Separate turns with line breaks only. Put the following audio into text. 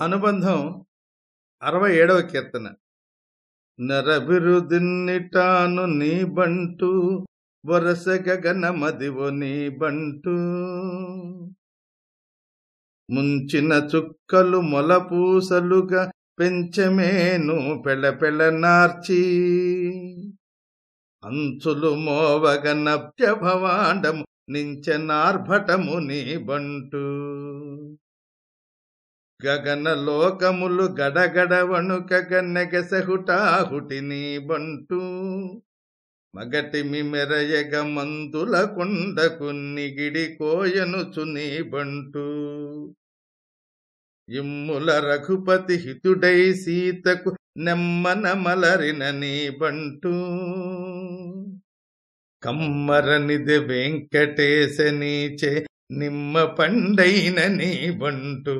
అనుబంధం అరవై ఏడవ కీర్తన. నరభిరుదిన్నిటాను నీ బంటు వరస గగనమదివో నీ బంటు. ముంచిన చుక్కలు మొలపూసలుగా పెంచమేను పెళపెళ నార్చి. అంచులు మోవగ నభ్య భవాండము నించెనార్భటము నీ బంటు. గగన లోకములు గడగడ బంటూ నెగసహుటాహుటి నీ బంటు. మగటిమి మెరయగ మందుల కొండకు నిగిడి కోయనుచుని బంటూ. ఇమ్ముల రఘుపతి హితుడై సీతకు నెమ్మన మలరిన నీ బంటు. కమ్మరనిది వెంకటేశ నీచే నిమ్మ పండైన నీ బంటూ.